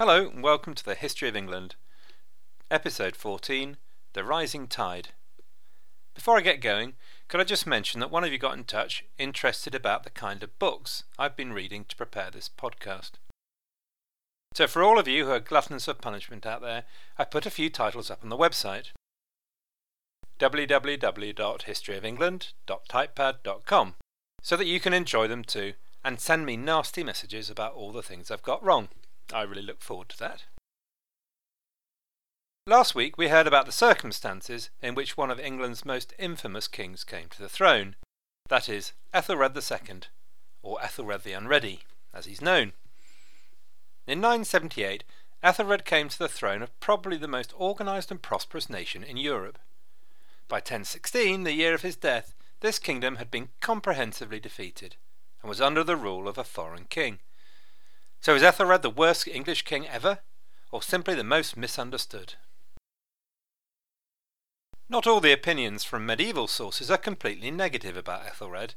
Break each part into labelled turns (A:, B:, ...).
A: Hello, and welcome to the History of England, Episode 14 The Rising Tide. Before I get going, could I just mention that one of you got in touch interested about the kind of books I've been reading to prepare this podcast. So, for all of you who are gluttons of punishment out there, I put a few titles up on the website www.historyofengland.typepad.com so that you can enjoy them too and send me nasty messages about all the things I've got wrong. I really look forward to that. Last week we heard about the circumstances in which one of England's most infamous kings came to the throne, that is, Ethelred II, or Ethelred the Unready, as he's known. In 978, Ethelred came to the throne of probably the most organised and prosperous nation in Europe. By 1016, the year of his death, this kingdom had been comprehensively defeated and was under the rule of a foreign king. So is Ethelred the worst English king ever, or simply the most misunderstood? Not all the opinions from medieval sources are completely negative about Ethelred,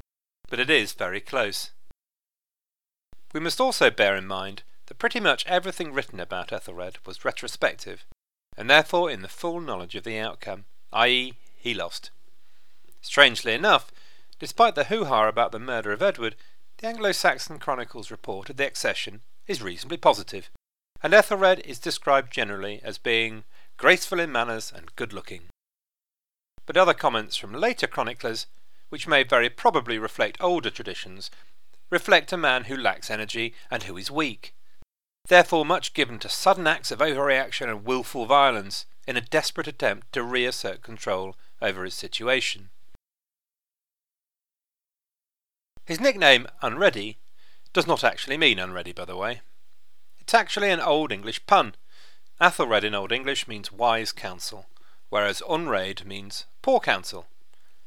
A: but it is very close. We must also bear in mind that pretty much everything written about Ethelred was retrospective, and therefore in the full knowledge of the outcome, i.e., he lost. Strangely enough, despite the hoo ha about the murder of Edward, the Anglo Saxon Chronicles report of the accession is reasonably positive, and Ethelred is described generally as being graceful in manners and good looking. But other comments from later chroniclers, which may very probably reflect older traditions, reflect a man who lacks energy and who is weak, therefore much given to sudden acts of overreaction and wilful violence in a desperate attempt to reassert control over his situation. His nickname, Unready, does not actually mean unready, by the way. It's actually an Old English pun. Athelred in Old English means wise counsel, whereas unread means poor counsel.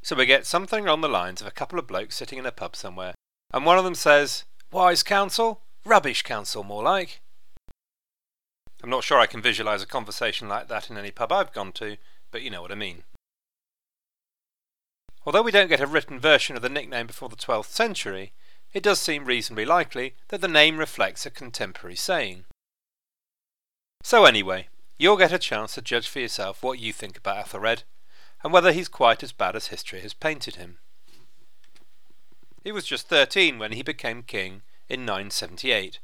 A: So we get something along the lines of a couple of blokes sitting in a pub somewhere, and one of them says, Wise counsel? Rubbish counsel, more like. I'm not sure I can visualise a conversation like that in any pub I've gone to, but you know what I mean. Although we don't get a written version of the nickname before the 12th century, it does seem reasonably likely that the name reflects a contemporary saying. So, anyway, you'll get a chance to judge for yourself what you think about Ethelred, and whether he's quite as bad as history has painted him. He was just 13 when he became king in 978,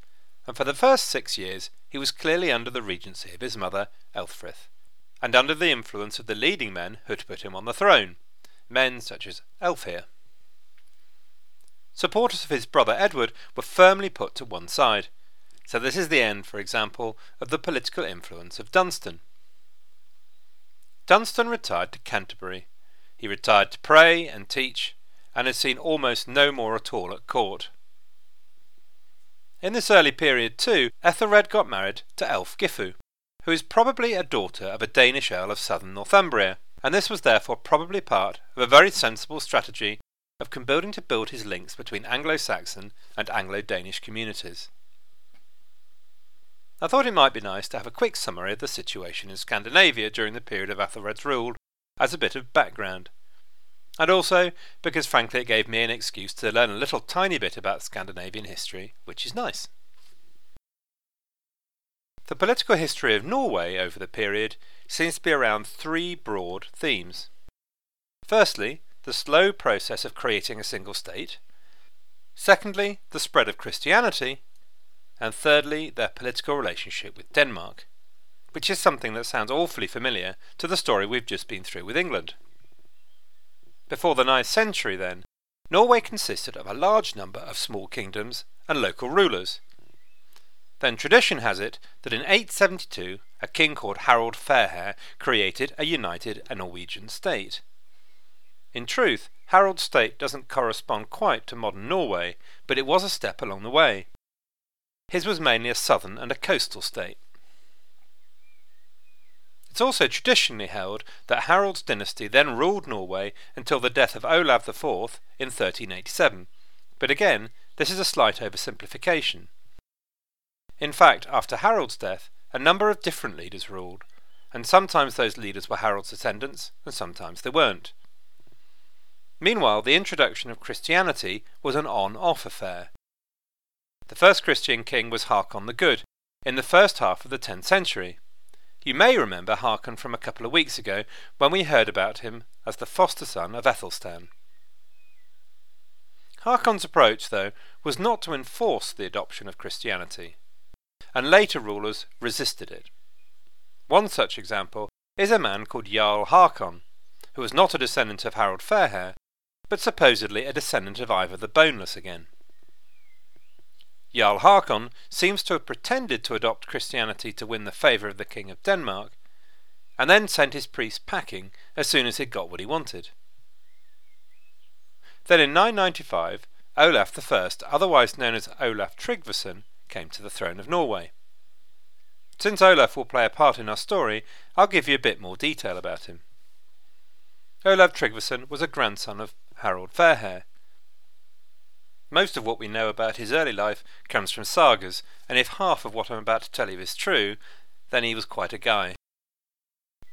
A: and for the first six years he was clearly under the regency of his mother, Elthfrith, and under the influence of the leading men who had put him on the throne, men such as Elfhere. Supporters of his brother Edward were firmly put to one side. So this is the end, for example, of the political influence of Dunstan. Dunstan retired to Canterbury. He retired to pray and teach, and has seen almost no more at all at court. In this early period, too, Ethelred got married to Ælfgifu, who is probably a daughter of a Danish earl of southern Northumbria, and this was therefore probably part of a very sensible strategy of building to build his links between Anglo-Saxon and Anglo-Danish communities. I thought it might be nice to have a quick summary of the situation in Scandinavia during the period of Ethelred's rule as a bit of background. And also because frankly it gave me an excuse to learn a little tiny bit about Scandinavian history, which is nice. The political history of Norway over the period seems to be around three broad themes. Firstly, the slow process of creating a single state, secondly, the spread of Christianity, and thirdly, their political relationship with Denmark, which is something that sounds awfully familiar to the story we've just been through with England. Before the ninth century, then, Norway consisted of a large number of small kingdoms and local rulers. Then tradition has it that in 872 a king called Harald Fairhair created a united Norwegian state. In truth, Harald's state doesn't correspond quite to modern Norway, but it was a step along the way. His was mainly a southern and a coastal state. It's also traditionally held that Harald's dynasty then ruled Norway until the death of Olav IV in 1387, but again, this is a slight oversimplification. In fact, after Harald's death, a number of different leaders ruled, and sometimes those leaders were Harald's descendants, and sometimes they weren't. Meanwhile, the introduction of Christianity was an on off affair. The first Christian king was Hakon the Good, in the first half of the 10th century. You may remember Haakon from a couple of weeks ago when we heard about him as the foster son of Ethelstan. Haakon's approach, though, was not to enforce the adoption of Christianity, and later rulers resisted it. One such example is a man called Jarl Haakon, who was not a descendant of Harald Fairhair, but supposedly a descendant of Ivar the Boneless again. Jarl Haakon seems to have pretended to adopt Christianity to win the favour of the King of Denmark, and then sent his priests packing as soon as he'd got what he wanted. Then in 995, Olaf I, otherwise known as Olaf Tryggvason, came to the throne of Norway. Since Olaf will play a part in our story, I'll give you a bit more detail about him. Olaf Tryggvason was a grandson of Harald Fairhair. Most of what we know about his early life comes from sagas, and if half of what I'm about to tell you is true, then he was quite a guy.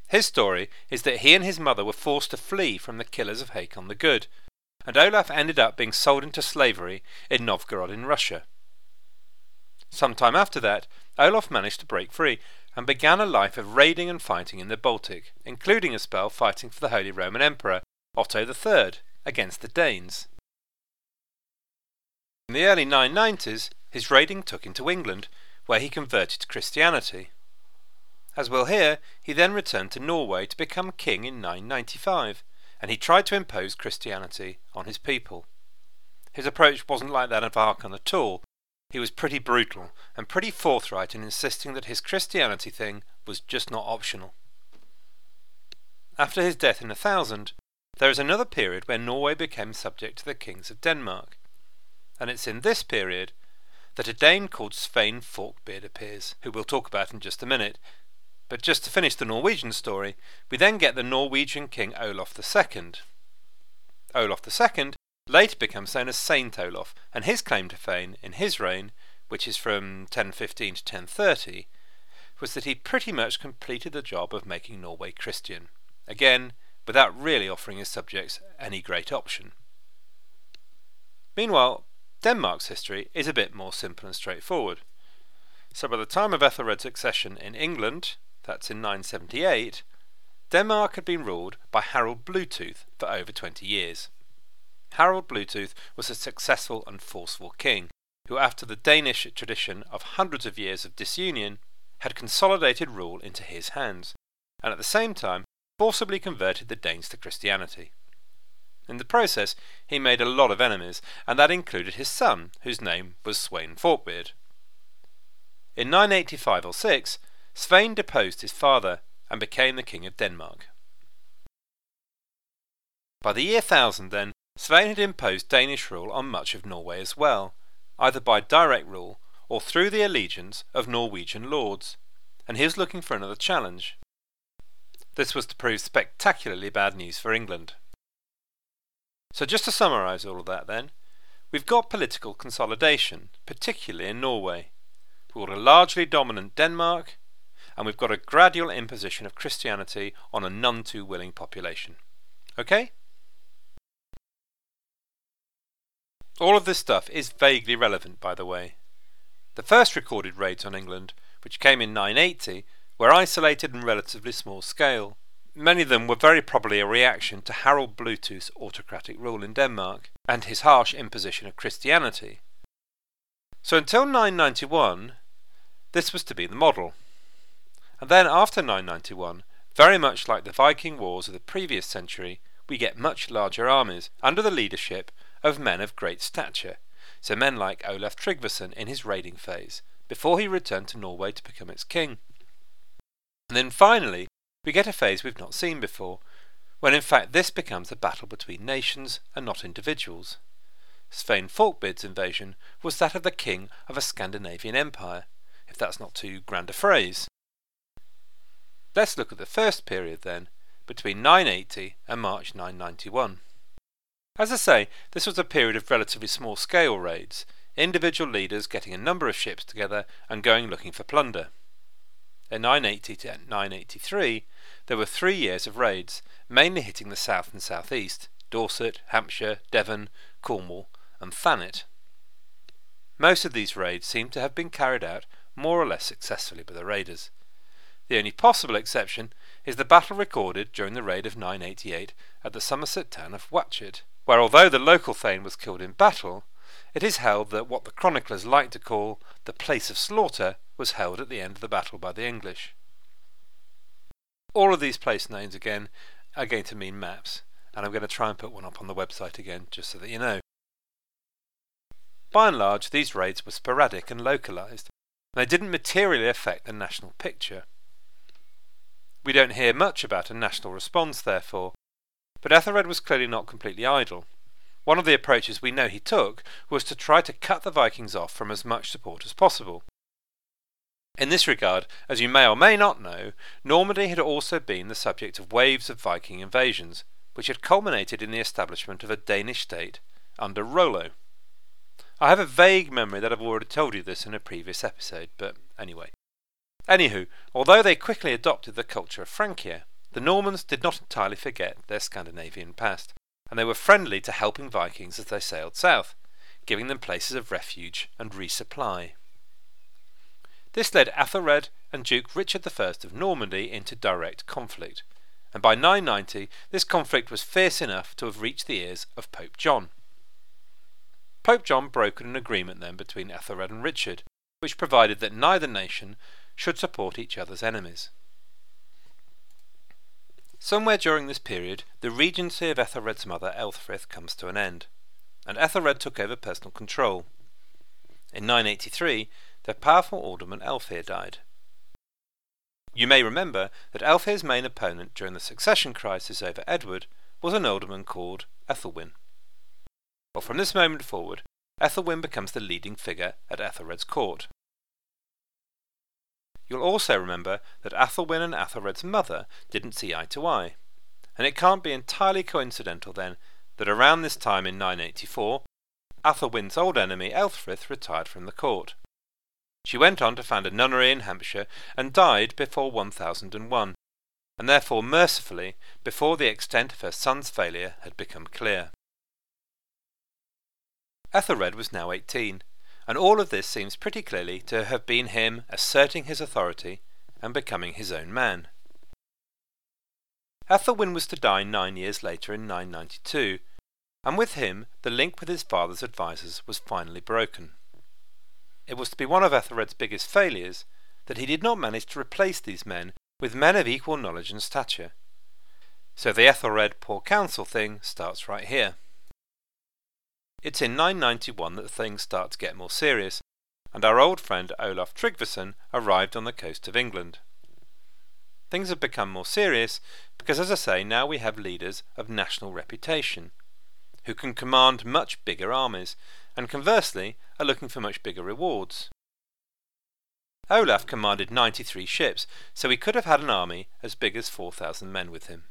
A: His story is that he and his mother were forced to flee from the killers of Hakon the Good, and Olaf ended up being sold into slavery in Novgorod in Russia. Some time after that, Olaf managed to break free and began a life of raiding and fighting in the Baltic, including a spell fighting for the Holy Roman Emperor, Otto III, against the Danes. In the early 990s, his raiding took him to England, where he converted to Christianity. As we'll hear, he then returned to Norway to become king in 995, and he tried to impose Christianity on his people. His approach wasn't like that of Haakon at all. He was pretty brutal and pretty forthright in insisting that his Christianity thing was just not optional. After his death in 1000, there is another period where Norway became subject to the kings of Denmark, and it's in this period that a Dane called Svein Forkbeard appears, who we'll talk about in just a minute, but just to finish the Norwegian story, we then get the Norwegian king Olaf II. Olaf II later becomes known as Saint Olaf, and his claim to fame in his reign, which is from 1015 to 1030, was that he pretty much completed the job of making Norway Christian, again, without really offering his subjects any great option. Meanwhile, Denmark's history is a bit more simple and straightforward. So by the time of Ethelred's accession in England, that's in 978, Denmark had been ruled by Harold Bluetooth for over 20 years. Harold Bluetooth was a successful and forceful king, who after the Danish tradition of hundreds of years of disunion, had consolidated rule into his hands, and at the same time forcibly converted the Danes to Christianity. In the process, he made a lot of enemies, and that included his son, whose name was Sweyn Forkbeard. In 985 or 6, Svein deposed his father and became the king of Denmark. By the year 1000, then, Svein had imposed Danish rule on much of Norway as well, either by direct rule or through the allegiance of Norwegian lords, and he was looking for another challenge. This was to prove spectacularly bad news for England. So, just to summarise all of that, then, we've got political consolidation, particularly in Norway. We've got a largely dominant Denmark, and we've got a gradual imposition of Christianity on a none too willing population. Okay? All of this stuff is vaguely relevant, by the way. The first recorded raids on England, which came in 980, were isolated and relatively small scale. Many of them were very probably a reaction to Harold Bluetooth's autocratic rule in Denmark and his harsh imposition of Christianity. So until 991, this was to be the model. And then after 991, very much like the Viking wars of the previous century, we get much larger armies under the leadership of men of great stature, so men like Olaf Tryggvason in his raiding phase, before he returned to Norway to become its king. And then finally, we get a phase we've not seen before, when in fact this becomes a battle between nations and not individuals. Svein Forkbeard's invasion was that of the king of a Scandinavian empire, if that's not too grand a phrase. Let's look at the first period then, between 980 and March 991. As I say, this was a period of relatively small scale raids, individual leaders getting a number of ships together and going looking for plunder. In 980 to 983, there were three years of raids, mainly hitting the south and southeast Dorset, Hampshire, Devon, Cornwall, and Thanet. Most of these raids seem to have been carried out more or less successfully by the raiders. The only possible exception is the battle recorded during the raid of 988 at the Somerset town of Watchet, where although the local thane was killed in battle, it is held that what the chroniclers like to call the place of slaughter was held at the end of the battle by the English. All of these place names again are going to mean maps, and I'm going to try and put one up on the website again just so that you know. By and large, these raids were sporadic and localised, and they didn't materially affect the national picture. We don't hear much about a national response, therefore, but Ethelred was clearly not completely idle. One of the approaches we know he took was to try to cut the Vikings off from as much support as possible. In this regard, as you may or may not know, Normandy had also been the subject of waves of Viking invasions, which had culminated in the establishment of a Danish state under Rollo. I have a vague memory that I've already told you this in a previous episode, but anyway. Anywho, although they quickly adopted the culture of Francia, the Normans did not entirely forget their Scandinavian past, and they were friendly to helping Vikings as they sailed south, giving them places of refuge and resupply. This led Athelred and Duke Richard I of Normandy into direct conflict, and by 990 this conflict was fierce enough to have reached the ears of Pope John. Pope John brokered an agreement then between Ethelred and Richard, which provided that neither nation should support each other's enemies. Somewhere during this period, the regency of Ethelred's mother Elthfrith comes to an end, and Ethelred took over personal control. In 983, their powerful alderman Elfhere died. You may remember that Elfhere's main opponent during the succession crisis over Edward was an alderman called Ethelwyn. Well, from this moment forward, Ethelwyn becomes the leading figure at Ethelred's court. You'll also remember that Athelwyn and Athelred's mother didn't see eye to eye, and it can't be entirely coincidental then that around this time in 984, Athelwyn's old enemy Elfrith retired from the court. She went on to found a nunnery in Hampshire and died before 1001, and therefore mercifully before the extent of her son's failure had become clear. Ethelred was now eighteen, and all of this seems pretty clearly to have been him asserting his authority and becoming his own man. Ethelwyn was to die nine years later in 992, and with him the link with his father's advisers was finally broken. It was to be one of Ethelred's biggest failures that he did not manage to replace these men with men of equal knowledge and stature. So the Ethelred poor counsel thing starts right here. It's in 991 that things start to get more serious, and our old friend Olaf Tryggvason arrived on the coast of England. Things have become more serious because, as I say, now we have leaders of national reputation who can command much bigger armies, and conversely are looking for much bigger rewards. Olaf commanded 93 ships, so he could have had an army as big as 4,000 men with him.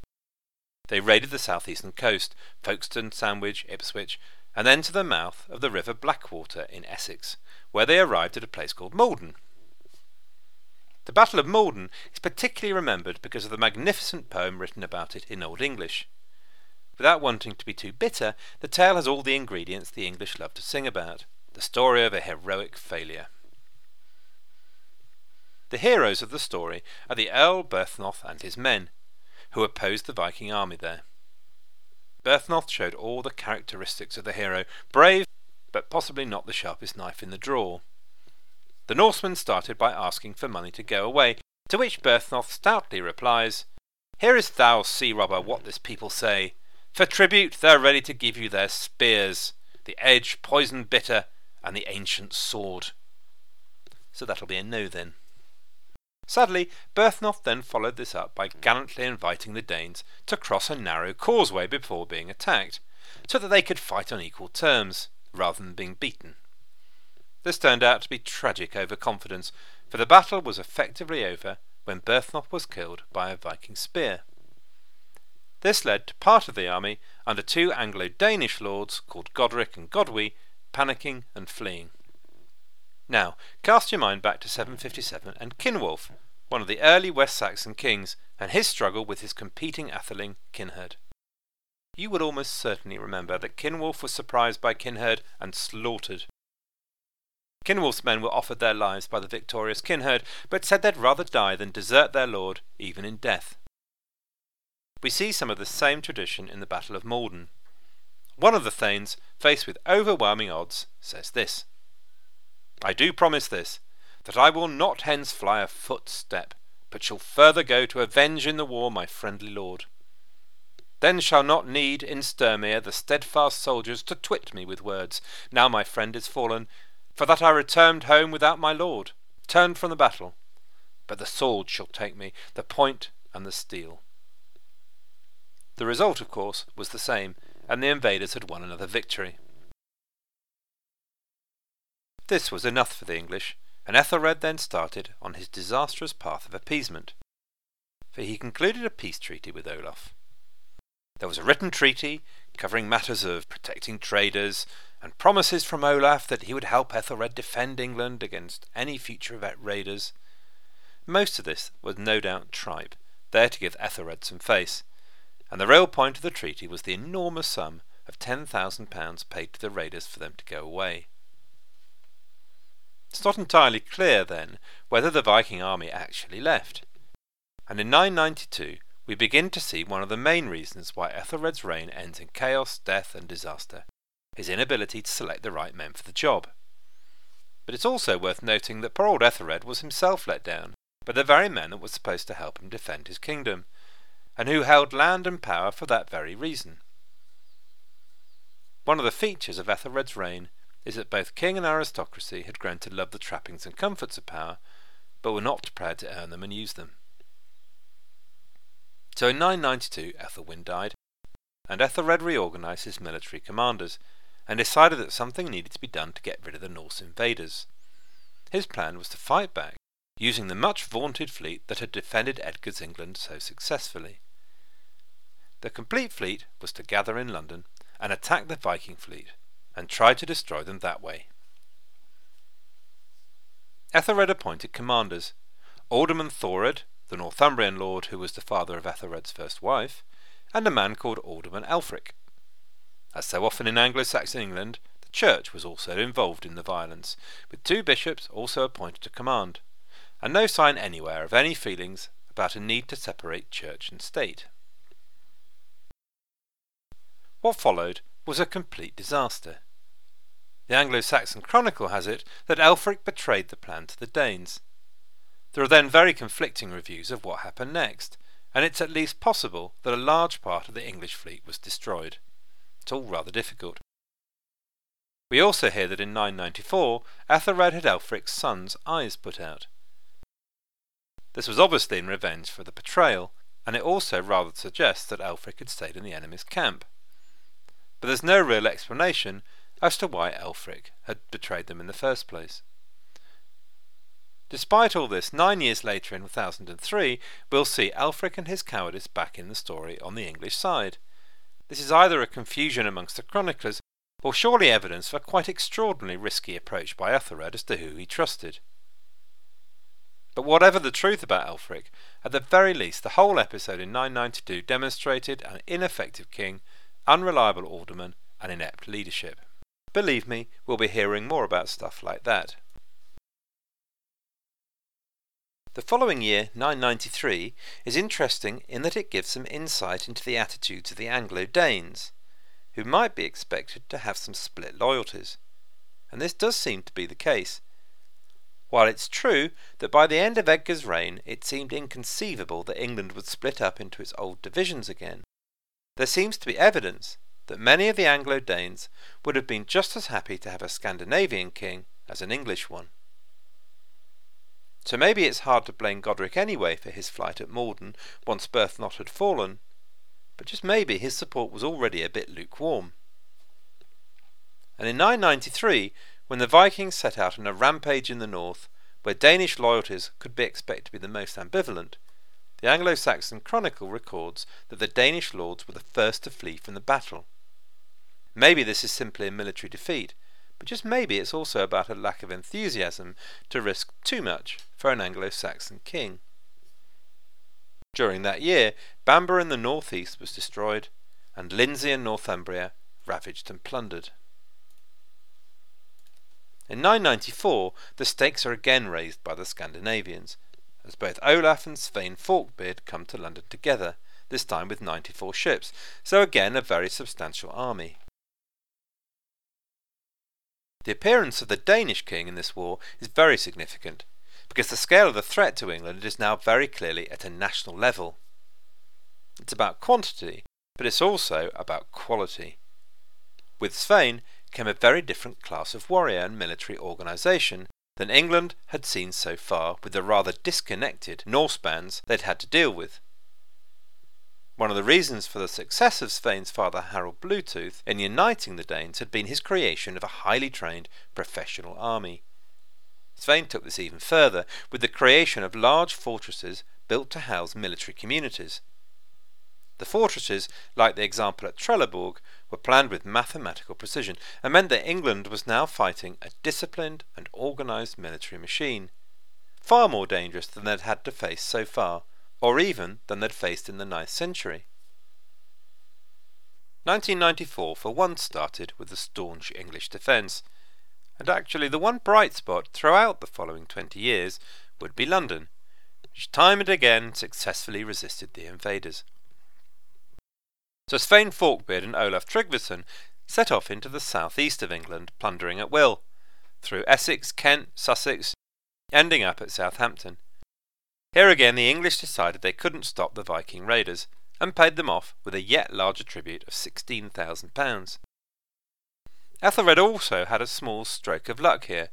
A: They raided the southeastern coast, Folkestone, Sandwich, Ipswich, and then to the mouth of the River Blackwater in Essex, where they arrived at a place called Maldon. The Battle of Maldon is particularly remembered because of the magnificent poem written about it in Old English. Without wanting to be too bitter, the tale has all the ingredients the English love to sing about the story of a heroic failure. The heroes of the story are the Earl Byrhtnoth and his men, who opposed the Viking army there. Byrhtnoth showed all the characteristics of the hero brave, but possibly not the sharpest knife in the drawer. The Norsemen started by asking for money to go away, to which Byrhtnoth stoutly replies, Hearest thou, sea robber, what this people say? For tribute they're ready to give you their spears, the edge poison bitter, and the ancient sword. So that'll be a no then. Sadly, Byrhtnoth then followed this up by gallantly inviting the Danes to cross a narrow causeway before being attacked, so that they could fight on equal terms, rather than being beaten. This turned out to be tragic overconfidence, for the battle was effectively over when Byrhtnoth was killed by a Viking spear. This led to part of the army, under two Anglo-Danish lords called Godric and Godwy, panicking and fleeing. Now, cast your mind back to 757 and Cynewulf, one of the early West Saxon kings, and his struggle with his competing atheling, Cyneheard. You would almost certainly remember that Cynewulf was surprised by Cyneheard and slaughtered. Cynewulf's men were offered their lives by the victorious Cyneheard, but said they'd rather die than desert their lord, even in death. We see some of the same tradition in the Battle of Maldon. One of the Thanes, faced with overwhelming odds, says this I do promise this, that I will not hence fly a footstep, but shall further go to avenge in the war my friendly lord. Then shall not need in Sturmere the steadfast soldiers to twit me with words, now my friend is fallen, for that I returned home without my lord, turned from the battle. But the sword shall take me, the point and the steel. The result, of course, was the same, and the invaders had won another victory. This was enough for the English, and Ethelred then started on his disastrous path of appeasement. For he concluded a peace treaty with Olaf. There was a written treaty covering matters of protecting traders, and promises from Olaf that he would help Ethelred defend England against any future raiders. Most of this was no doubt tripe, there to give Ethelred some face, and the real point of the treaty was the enormous sum of £10,000 paid to the raiders for them to go away. It's not entirely clear, then, whether the Viking army actually left. And in 992, we begin to see one of the main reasons why Ethelred's reign ends in chaos, death, and disaster his inability to select the right men for the job. But it's also worth noting that poor old Ethelred was himself let down by the very men that were supposed to help him defend his kingdom, and who held land and power for that very reason. One of the features of Ethelred's reign is that both king and aristocracy had grown to love the trappings and comforts of power, but were not prepared to earn them and use them. So in 992 Ethelwyn died, and Ethelred reorganised his military commanders, and decided that something needed to be done to get rid of the Norse invaders. His plan was to fight back, using the much vaunted fleet that had defended Edgar's England so successfully. The complete fleet was to gather in London and attack the Viking fleet, and try to destroy them that way. Ethelred appointed commanders Alderman Thored, the Northumbrian lord who was the father of Ethelred's first wife, and a man called Alderman Elfric. As so often in Anglo Saxon England, the church was also involved in the violence, with two bishops also appointed to command, and no sign anywhere of any feelings about a need to separate church and state. What followed was a complete disaster. The Anglo Saxon Chronicle has it that Elfric betrayed the plan to the Danes, there are then very conflicting reviews of what happened next, and it's at least possible that a large part of the English fleet was destroyed. It's all rather difficult. We also hear that in 994 Ethelred had Elfric's son's eyes put out. This was obviously in revenge for the betrayal, and it also rather suggests that Elfric had stayed in the enemy's camp. But there's no real explanation as to why Elfric had betrayed them in the first place. Despite all this, nine years later in 1003, we'll see Elfric and his cowardice back in the story on the English side. This is either a confusion amongst the chroniclers, or surely evidence for a quite extraordinarily risky approach by Ethelred as to who he trusted. But whatever the truth about Elfric, at the very least the whole episode in 992 demonstrated an ineffective king, unreliable aldermen, and inept leadership. Believe me, we'll be hearing more about stuff like that. The following year, 993, is interesting in that it gives some insight into the attitudes of the Anglo-Danes, who might be expected to have some split loyalties. And this does seem to be the case. While it's true that by the end of Edgar's reign it seemed inconceivable that England would split up into its old divisions again, there seems to be evidence that many of the Anglo-Danes would have been just as happy to have a Scandinavian king as an English one. So maybe it's hard to blame Godric anyway for his flight at Maldon once Byrhtnoth had fallen, but just maybe his support was already a bit lukewarm. And in 993, when the Vikings set out on a rampage in the north, where Danish loyalties could be expected to be the most ambivalent, the Anglo Saxon Chronicle records that the Danish lords were the first to flee from the battle. Maybe this is simply a military defeat, but just maybe it's also about a lack of enthusiasm to risk too much for an Anglo Saxon king. During that year, Bamburgh in the northeast was destroyed, and Lindsey and Northumbria ravaged and plundered. In 994, the stakes are again raised by the Scandinavians, as both Olaf and Svein Forkbeard come to London together, this time with 94 ships, so again a very substantial army. The appearance of the Danish king in this war is very significant, because the scale of the threat to England is now very clearly at a national level. It's about quantity, but it's also about quality. With Svein came a very different class of warrior and military organisation than England had seen so far with the rather disconnected Norse bands they'd had to deal with. One of the reasons for the success of Svein's father Harald Bluetooth in uniting the Danes had been his creation of a highly trained professional army. Svein took this even further with the creation of large fortresses built to house military communities. The fortresses, like the example at Trelleborg, were planned with mathematical precision and meant that England was now fighting a disciplined and organised military machine, far more dangerous than they'd had to face so far, or even than they'd faced in the ninth century. 1994 for once started with a staunch English defence, and actually the one bright spot throughout the following 20 years would be London, which time and again successfully resisted the invaders. So Svein Forkbeard and Olaf Tryggvason set off into the southeast of England, plundering at will, through Essex, Kent, Sussex, ending up at Southampton. Here again the English decided they couldn't stop the Viking raiders, and paid them off with a yet larger tribute of £16,000. Ethelred also had a small stroke of luck here,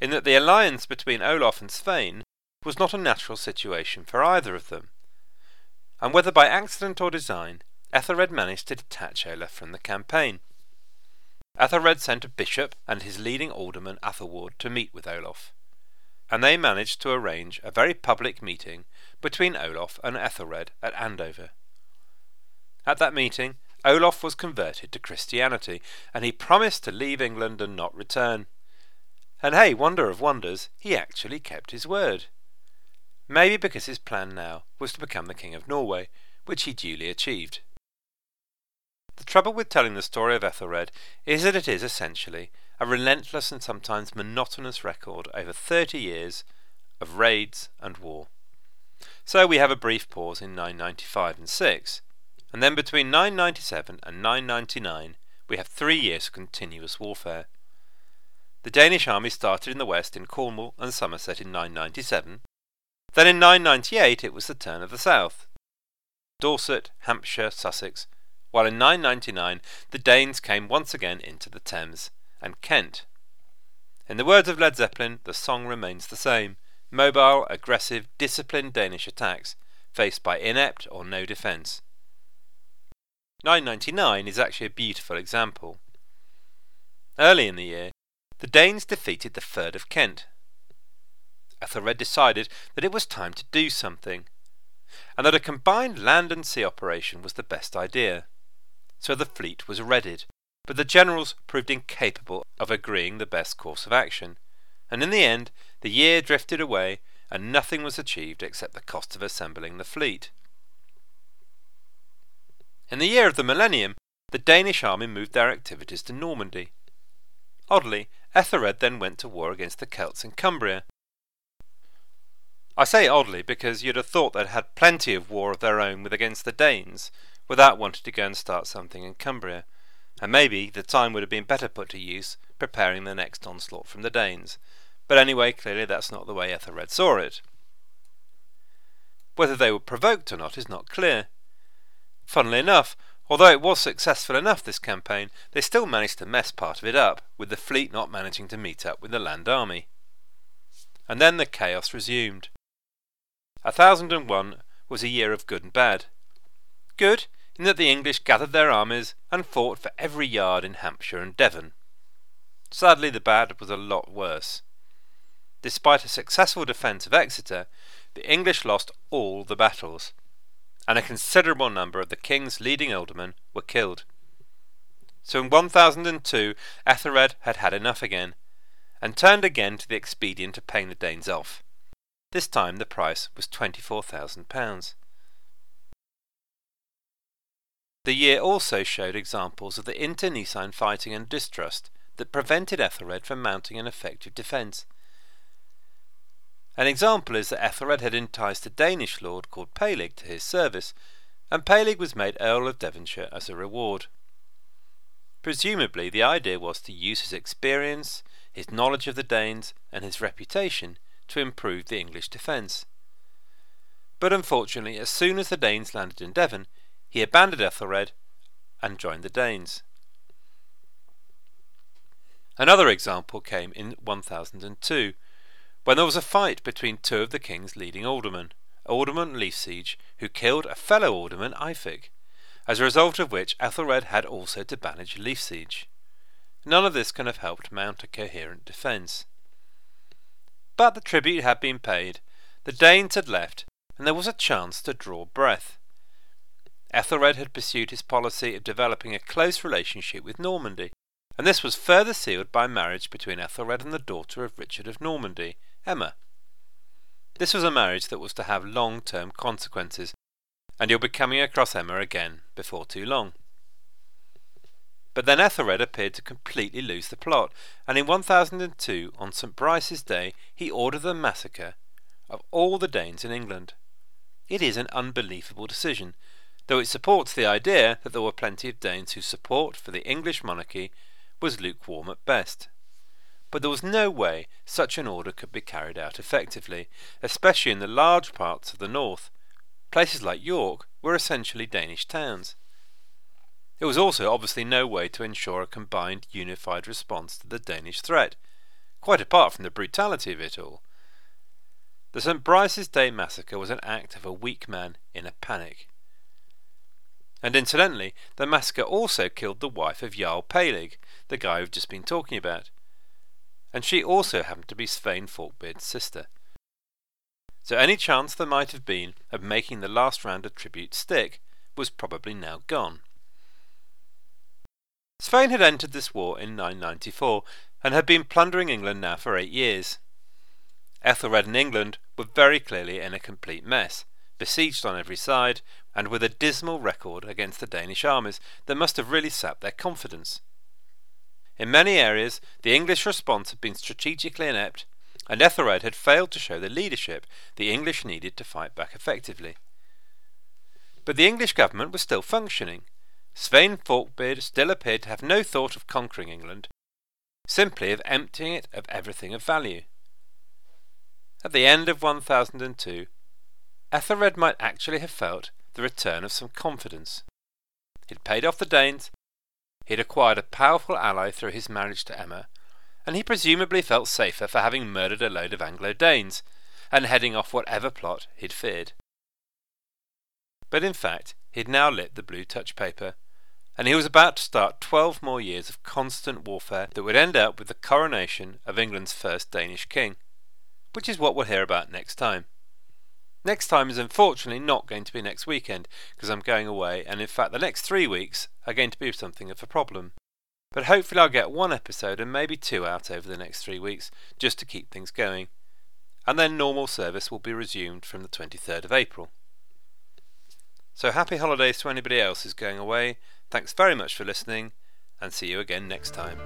A: in that the alliance between Olaf and Svein was not a natural situation for either of them, and whether by accident or design, Ethelred managed to detach Olaf from the campaign. Ethelred sent a bishop and his leading alderman Athelward to meet with Olaf, and they managed to arrange a very public meeting between Olaf and Ethelred at Andover. At that meeting, Olaf was converted to Christianity, and he promised to leave England and not return. And hey, wonder of wonders, he actually kept his word. Maybe because his plan now was to become the King of Norway, which he duly achieved. The trouble with telling the story of Ethelred is that it is essentially a relentless and sometimes monotonous record over 30 years of raids and war. So we have a brief pause in 995 and 6, and then between 997 and 999 we have three years of continuous warfare. The Danish army started in the west in Cornwall and Somerset in 997. Then in 998 it was the turn of the south. Dorset, Hampshire, Sussex, while in 999 the Danes came once again into the Thames, and Kent. In the words of Led Zeppelin, the song remains the same mobile, aggressive, disciplined Danish attacks, faced by inept or no defence. 999 is actually a beautiful example. Early in the year, the Danes defeated the fyrd of Kent. Ethelred decided that it was time to do something, and that a combined land and sea operation was the best idea so the fleet was readied, but the generals proved incapable of agreeing the best course of action, and in the end the year drifted away and nothing was achieved except the cost of assembling the fleet. In the year of the millennium, the Danish army moved their activities to Normandy. Oddly, Ethelred then went to war against the Celts in Cumbria. I say oddly because you'd have thought they'd had plenty of war of their own with against the Danes, without wanting to go and start something in Cumbria, and maybe the time would have been better put to use preparing the next onslaught from the Danes. But anyway, clearly that's not the way Ethelred saw it. Whether they were provoked or not is not clear. Funnily enough, although it was successful enough this campaign, they still managed to mess part of it up, with the fleet not managing to meet up with the land army. And then the chaos resumed. A thousand and one was a year of good and bad. Good in that the English gathered their armies and fought for every yard in Hampshire and Devon. Sadly, the bad was a lot worse. Despite a successful defence of Exeter, the English lost all the battles, and a considerable number of the king's leading ealdormen were killed. So in 1002, Ethelred had had enough again, and turned again to the expedient of paying the Danes off. This time the price was £24,000. The year also showed examples of the internecine fighting and distrust that prevented Ethelred from mounting an effective defence. An example is that Ethelred had enticed a Danish lord called Pallig to his service, and Pallig was made Earl of Devonshire as a reward. Presumably, the idea was to use his experience, his knowledge of the Danes, and his reputation to improve the English defence. But unfortunately, as soon as the Danes landed in Devon, he abandoned Ethelred and joined the Danes. Another example came in 1002, when there was a fight between two of the king's leading aldermen, Alderman Leofsige, who killed a fellow alderman, Eyfig, as a result of which Ethelred had also to banish Leofsige. None of this can have helped mount a coherent defence. But the tribute had been paid, the Danes had left, and there was a chance to draw breath. Ethelred had pursued his policy of developing a close relationship with Normandy, and this was further sealed by marriage between Ethelred and the daughter of Richard of Normandy, Emma. This was a marriage that was to have long term consequences, and you'll be coming across Emma again before too long. But then Ethelred appeared to completely lose the plot, and in 1002, on St. Brice's Day, he ordered the massacre of all the Danes in England. It is an unbelievable decision, though it supports the idea that there were plenty of Danes whose support for the English monarchy was lukewarm at best. But there was no way such an order could be carried out effectively, especially in the large parts of the north. Places like York were essentially Danish towns. There was also obviously no way to ensure a combined unified response to the Danish threat, quite apart from the brutality of it all. The St. Brice's Day massacre was an act of a weak man in a panic. And incidentally, the massacre also killed the wife of Jarl Pallig, the guy we've just been talking about. And she also happened to be Svein Forkbeard's sister. So any chance there might have been of making the last round of tribute stick was probably now gone. Svein had entered this war in 994 and had been plundering England now for eight years. Ethelred and England were very clearly in a complete mess, besieged on every side, and with a dismal record against the Danish armies that must have really sapped their confidence. In many areas, the English response had been strategically inept, and Ethelred had failed to show the leadership the English needed to fight back effectively. But the English government was still functioning. Svein Forkbeard still appeared to have no thought of conquering England, simply of emptying it of everything of value. At the end of 1002, Ethelred might actually have felt the return of some confidence. He'd paid off the Danes, he'd acquired a powerful ally through his marriage to Emma, and he presumably felt safer for having murdered a load of Anglo Danes and heading off whatever plot he'd feared. But in fact, he'd now lit the blue touch paper, and he was about to start twelve more years of constant warfare that would end up with the coronation of England's first Danish king which is what we'll hear about next time. Next time is unfortunately not going to be next weekend because I'm going away, and in fact, the next three weeks are going to be something of a problem. But hopefully, I'll get one episode and maybe two out over the next three weeks just to keep things going. And then normal service will be resumed from the 23rd of April. So happy holidays to anybody else who's going away. Thanks very much for listening, and see you again next time.